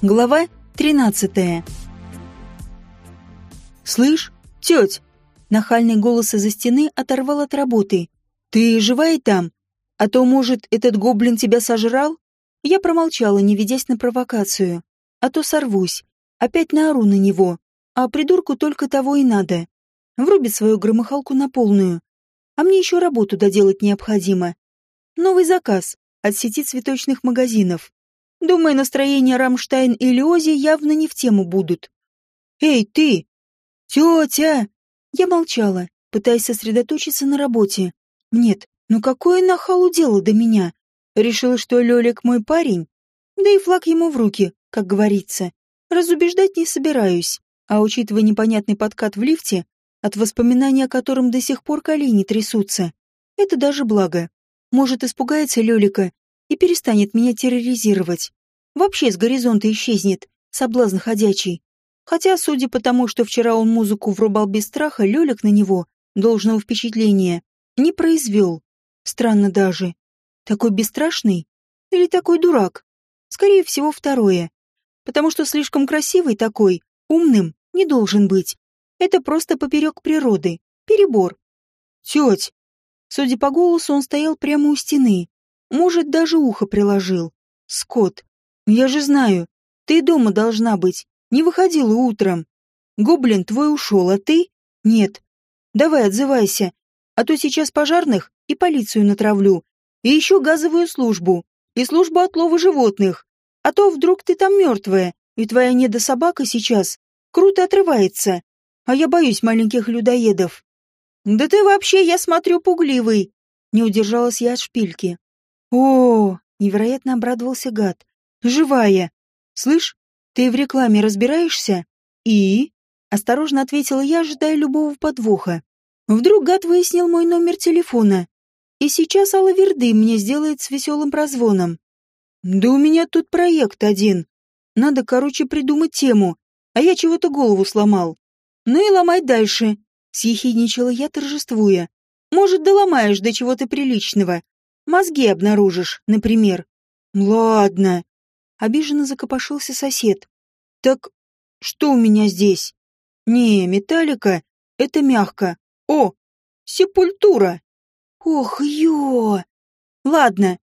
Глава 13 «Слышь, теть!» Нахальный голос из-за стены оторвал от работы. «Ты живая там? А то, может, этот гоблин тебя сожрал?» Я промолчала, не ведясь на провокацию. А то сорвусь. Опять наору на него. А придурку только того и надо. Врубит свою громыхалку на полную. А мне еще работу доделать необходимо. Новый заказ от сети цветочных магазинов. Думаю, настроения Рамштайн или Ози явно не в тему будут. «Эй, ты! Тетя!» Я молчала, пытаясь сосредоточиться на работе. Нет, ну какое нахалу дело до меня? Решил, что Лёлик мой парень? Да и флаг ему в руки, как говорится. Разубеждать не собираюсь. А учитывая непонятный подкат в лифте, от воспоминаний о котором до сих пор колени трясутся, это даже благо. Может, испугается Лёлика и перестанет меня терроризировать. Вообще с горизонта исчезнет, соблазн ходячий. Хотя, судя по тому, что вчера он музыку врубал без страха, Лёлик на него, должного впечатления, не произвел. Странно даже. Такой бесстрашный? Или такой дурак? Скорее всего, второе. Потому что слишком красивый такой, умным, не должен быть. Это просто поперек природы. Перебор. Теть! Судя по голосу, он стоял прямо у стены. Может, даже ухо приложил. Скот. Я же знаю. Ты дома должна быть. Не выходила утром. Гоблин твой ушел, а ты? Нет. Давай, отзывайся. А то сейчас пожарных и полицию натравлю. И еще газовую службу. И службу отлова животных. А то вдруг ты там мертвая, и твоя недособака сейчас круто отрывается. А я боюсь маленьких людоедов. Да ты вообще, я смотрю, пугливый. Не удержалась я от шпильки. О, невероятно обрадовался гад. Живая. Слышь, ты в рекламе разбираешься? И? Осторожно ответила я, ожидая любого подвоха. Вдруг гад выяснил мой номер телефона. И сейчас Алла Верды мне сделает с веселым прозвоном. Да у меня тут проект один. Надо, короче, придумать тему, а я чего-то голову сломал. Ну и ломай дальше, съехидничала я, торжествуя. Может, доломаешь до чего-то приличного, Мозги обнаружишь, например. Ладно. Обиженно закопошился сосед. Так что у меня здесь? Не, металлика — это мягко. О, сепультура. Ох, ё! Ладно.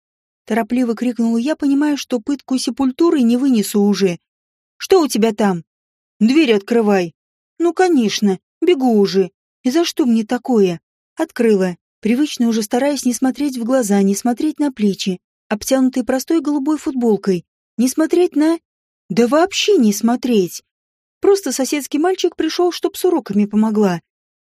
Торопливо крикнула я, понимая, что пытку сепультуры не вынесу уже. Что у тебя там? Дверь открывай. Ну, конечно, бегу уже. И за что мне такое? Открыла привычно уже стараясь не смотреть в глаза, не смотреть на плечи, обтянутые простой голубой футболкой, не смотреть на... Да вообще не смотреть. Просто соседский мальчик пришел, чтоб с уроками помогла.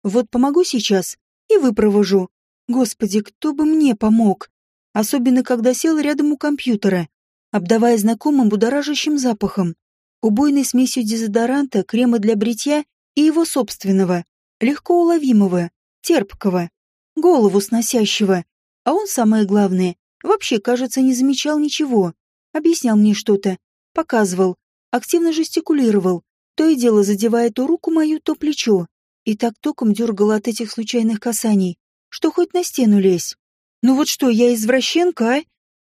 Вот помогу сейчас и выпровожу. Господи, кто бы мне помог? Особенно, когда сел рядом у компьютера, обдавая знакомым будоражащим запахом, убойной смесью дезодоранта, крема для бритья и его собственного, легко уловимого, терпкого голову сносящего. А он, самое главное, вообще, кажется, не замечал ничего. Объяснял мне что-то, показывал, активно жестикулировал, то и дело задевая то руку мою, то плечо. И так током дергал от этих случайных касаний, что хоть на стену лезь. Ну вот что, я извращенка, а?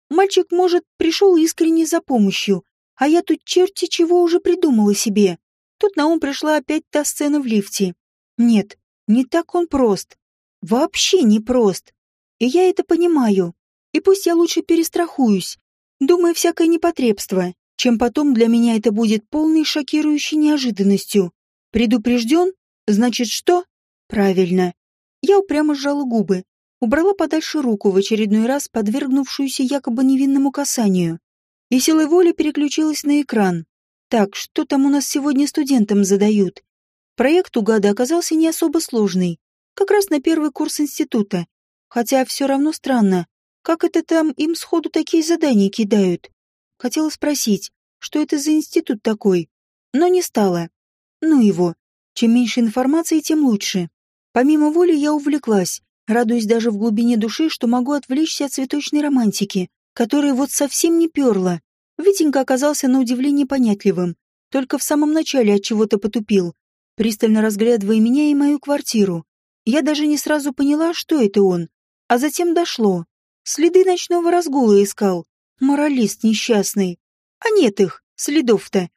Мальчик, может, пришел искренне за помощью, а я тут черти чего уже придумала себе. Тут на ум пришла опять та сцена в лифте. Нет, не так он прост вообще непрост. И я это понимаю. И пусть я лучше перестрахуюсь, думая всякое непотребство, чем потом для меня это будет полной шокирующей неожиданностью. Предупрежден? Значит, что? Правильно. Я упрямо сжала губы, убрала подальше руку в очередной раз, подвергнувшуюся якобы невинному касанию, и силой воли переключилась на экран. Так, что там у нас сегодня студентам задают? Проект у гада оказался не особо сложный. Как раз на первый курс института. Хотя все равно странно, как это там им сходу такие задания кидают. Хотела спросить, что это за институт такой, но не стала. Ну его. Чем меньше информации, тем лучше. Помимо воли я увлеклась, радуясь даже в глубине души, что могу отвлечься от цветочной романтики, которая вот совсем не перла. Витенька оказался на удивление понятливым, только в самом начале от чего-то потупил, пристально разглядывая меня и мою квартиру. Я даже не сразу поняла, что это он. А затем дошло. Следы ночного разгула искал. Моралист несчастный. А нет их, Следов-то.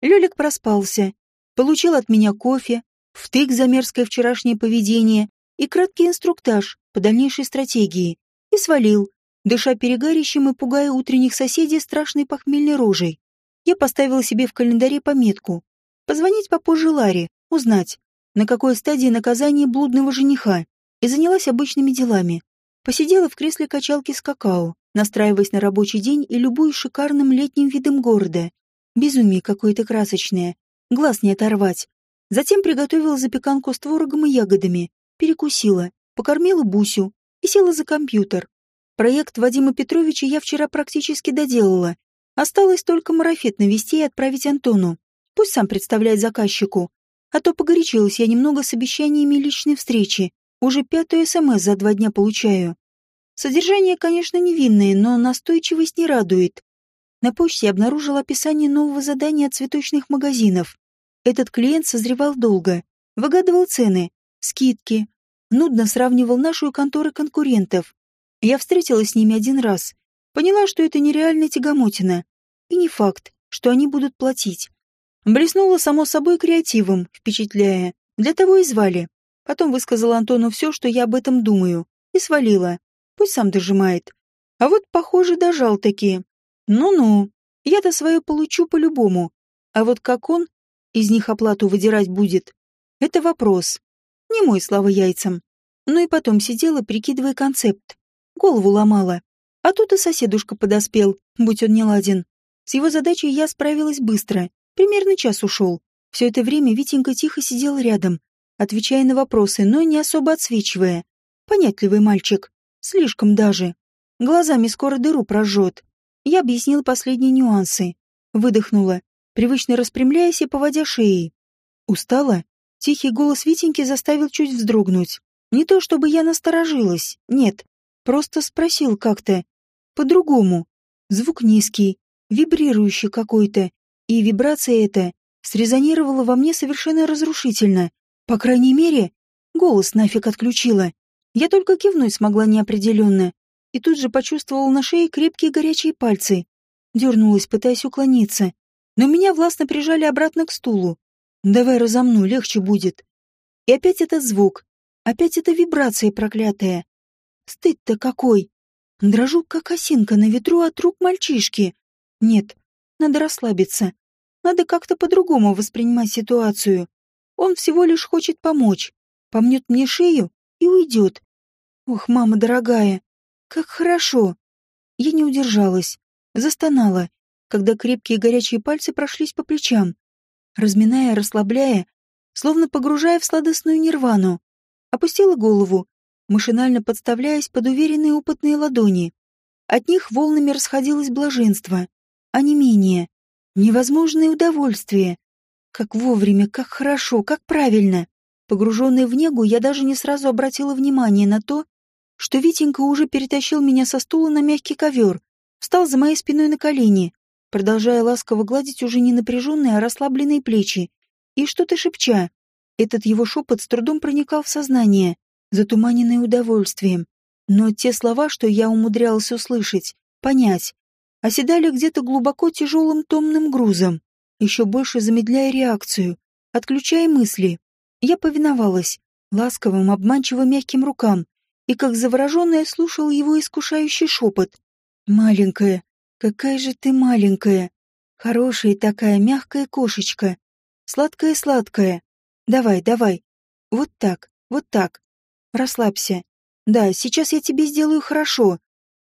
Лёлик проспался, получил от меня кофе, втык за мерзкое вчерашнее поведение и краткий инструктаж по дальнейшей стратегии, и свалил, дыша перегарищем и пугая утренних соседей страшной похмельной рожей. Я поставила себе в календаре пометку позвонить попозже Ларе, узнать, на какой стадии наказания блудного жениха, и занялась обычными делами. Посидела в кресле качалки с какао, настраиваясь на рабочий день и любуясь шикарным летним видом города. Безумие какое-то красочное, глаз не оторвать. Затем приготовила запеканку с творогом и ягодами, перекусила, покормила Бусю и села за компьютер. Проект Вадима Петровича я вчера практически доделала. Осталось только марафет навести и отправить Антону. Пусть сам представляет заказчику. А то погорячилась я немного с обещаниями личной встречи. Уже пятую СМС за два дня получаю. Содержание, конечно, невинное, но настойчивость не радует. На почте обнаружил описание нового задания от цветочных магазинов. Этот клиент созревал долго, выгадывал цены, скидки, нудно сравнивал нашу конторы конкурентов. Я встретилась с ними один раз, поняла, что это нереальная тягомотина. И не факт, что они будут платить. Блеснула, само собой, креативом, впечатляя. Для того и звали. Потом высказала Антону все, что я об этом думаю, и свалила. Пусть сам дожимает. А вот, похоже, дожал таки. Ну-ну, я-то свое получу по-любому. А вот как он из них оплату выдирать будет, это вопрос. Не мой, слава яйцам. Ну и потом сидела, прикидывая концепт. Голову ломала. А тут и соседушка подоспел, будь он не ладен. С его задачей я справилась быстро. Примерно час ушел. Все это время Витенька тихо сидел рядом, отвечая на вопросы, но не особо отсвечивая. Понятливый мальчик. Слишком даже. Глазами скоро дыру прожжет. Я объяснил последние нюансы. Выдохнула, привычно распрямляясь и поводя шеей. Устала? Тихий голос Витеньки заставил чуть вздрогнуть. Не то чтобы я насторожилась, нет. Просто спросил как-то. По-другому. Звук низкий, вибрирующий какой-то, и вибрация эта срезонировала во мне совершенно разрушительно. По крайней мере, голос нафиг отключила. Я только кивнуть смогла неопределенно, и тут же почувствовала на шее крепкие горячие пальцы. Дернулась, пытаясь уклониться, но меня властно прижали обратно к стулу. «Давай разомну, легче будет». И опять этот звук, опять эта вибрация проклятая. Стыд-то какой! Дрожу, как осинка на ветру от рук мальчишки. Нет, надо расслабиться. Надо как-то по-другому воспринимать ситуацию. Он всего лишь хочет помочь. Помнет мне шею и уйдет. Ох, мама дорогая, как хорошо. Я не удержалась, застонала, когда крепкие горячие пальцы прошлись по плечам, разминая, расслабляя, словно погружая в сладостную нирвану. Опустила голову, машинально подставляясь под уверенные опытные ладони. От них волнами расходилось блаженство, а не менее. Невозможное удовольствие. Как вовремя, как хорошо, как правильно. Погруженная в негу, я даже не сразу обратила внимание на то, что Витенька уже перетащил меня со стула на мягкий ковер, встал за моей спиной на колени, продолжая ласково гладить уже не напряженные, а расслабленные плечи, и что-то шепча. Этот его шепот с трудом проникал в сознание, затуманенное удовольствием. Но те слова, что я умудрялась услышать, понять, оседали где-то глубоко тяжелым томным грузом, еще больше замедляя реакцию, отключая мысли. Я повиновалась, ласковым, обманчиво мягким рукам, и как завороженная слушала его искушающий шепот. «Маленькая, какая же ты маленькая! Хорошая такая мягкая кошечка! Сладкая-сладкая! Давай, давай! Вот так, вот так! Расслабься! Да, сейчас я тебе сделаю хорошо!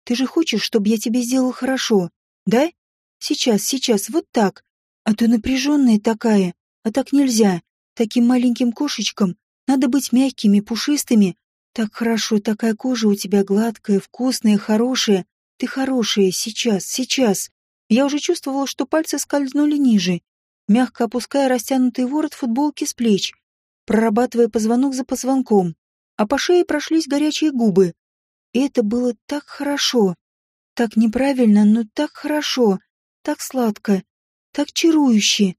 Ты же хочешь, чтобы я тебе сделал хорошо, да? Сейчас, сейчас, вот так. А то напряженная такая, а так нельзя. Таким маленьким кошечкам надо быть мягкими, пушистыми. Так хорошо, такая кожа у тебя гладкая, вкусная, хорошая. Ты хорошая, сейчас, сейчас. Я уже чувствовала, что пальцы скользнули ниже, мягко опуская растянутый ворот футболки с плеч, прорабатывая позвонок за позвонком, а по шее прошлись горячие губы. И это было так хорошо. Так неправильно, но так хорошо. Так сладко. Так чарующе.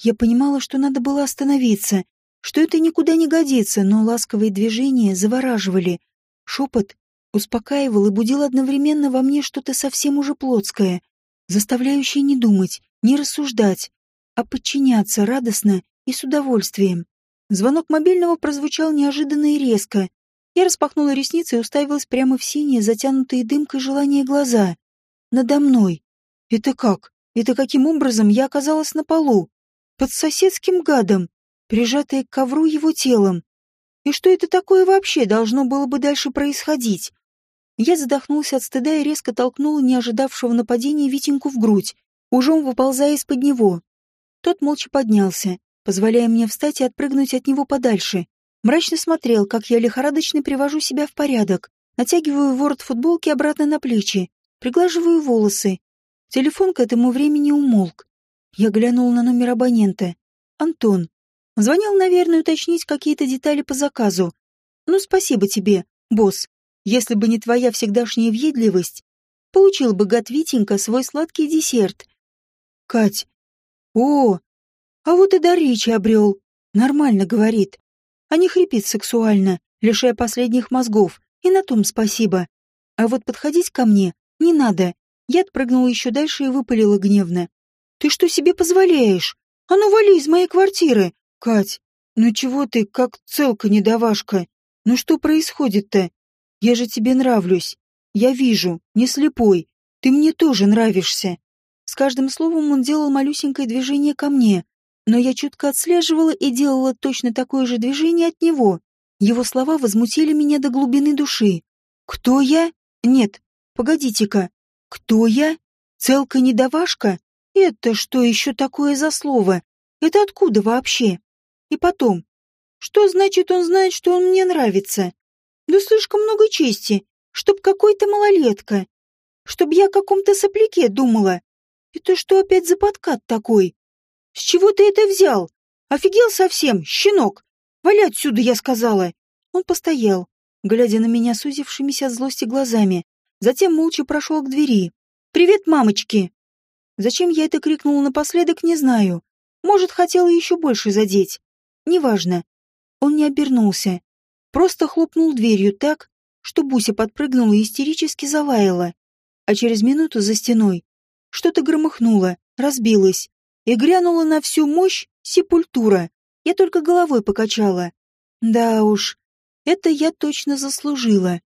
Я понимала, что надо было остановиться, что это никуда не годится, но ласковые движения завораживали. Шепот успокаивал и будил одновременно во мне что-то совсем уже плотское, заставляющее не думать, не рассуждать, а подчиняться радостно и с удовольствием. Звонок мобильного прозвучал неожиданно и резко. Я распахнула ресницы и уставилась прямо в синие, затянутые дымкой желания глаза. Надо мной. Это как? Это каким образом я оказалась на полу? Под соседским гадом, прижатая к ковру его телом. И что это такое вообще должно было бы дальше происходить? Я задохнулся от стыда и резко толкнула неожидавшего нападения Витеньку в грудь, ужом выползая из-под него. Тот молча поднялся, позволяя мне встать и отпрыгнуть от него подальше. Мрачно смотрел, как я лихорадочно привожу себя в порядок, натягиваю ворот футболки обратно на плечи, приглаживаю волосы. Телефон к этому времени умолк. Я глянул на номер абонента. Антон. Звонил, наверное, уточнить какие-то детали по заказу. Ну, спасибо тебе, босс. Если бы не твоя всегдашняя въедливость, получил бы гад Витенька свой сладкий десерт. Кать. О, а вот и дар речи обрел. Нормально говорит. А не хрипит сексуально, лишая последних мозгов. И на том спасибо. А вот подходить ко мне не надо. Я отпрыгнула еще дальше и выпалила гневно. Ты что себе позволяешь? А ну вали из моей квартиры! Кать, ну чего ты, как целка-недовашка? Ну что происходит-то? Я же тебе нравлюсь. Я вижу, не слепой. Ты мне тоже нравишься. С каждым словом он делал малюсенькое движение ко мне, но я чутко отслеживала и делала точно такое же движение от него. Его слова возмутили меня до глубины души. Кто я? Нет, погодите-ка. Кто я? Целка-недовашка? Это что еще такое за слово? Это откуда вообще? И потом, что значит он знает, что он мне нравится? Да слишком много чести, чтоб какой-то малолетка. Чтоб я о каком-то сопляке думала. Это что опять за подкат такой? С чего ты это взял? Офигел совсем, щенок? Вали отсюда, я сказала. Он постоял, глядя на меня сузившимися от злости глазами. Затем молча прошел к двери. «Привет, мамочки!» Зачем я это крикнула напоследок, не знаю. Может, хотела еще больше задеть. Неважно. Он не обернулся. Просто хлопнул дверью так, что Буся подпрыгнула и истерически залаяла. А через минуту за стеной что-то громыхнуло, разбилось и грянуло на всю мощь сепультура. Я только головой покачала. Да уж, это я точно заслужила.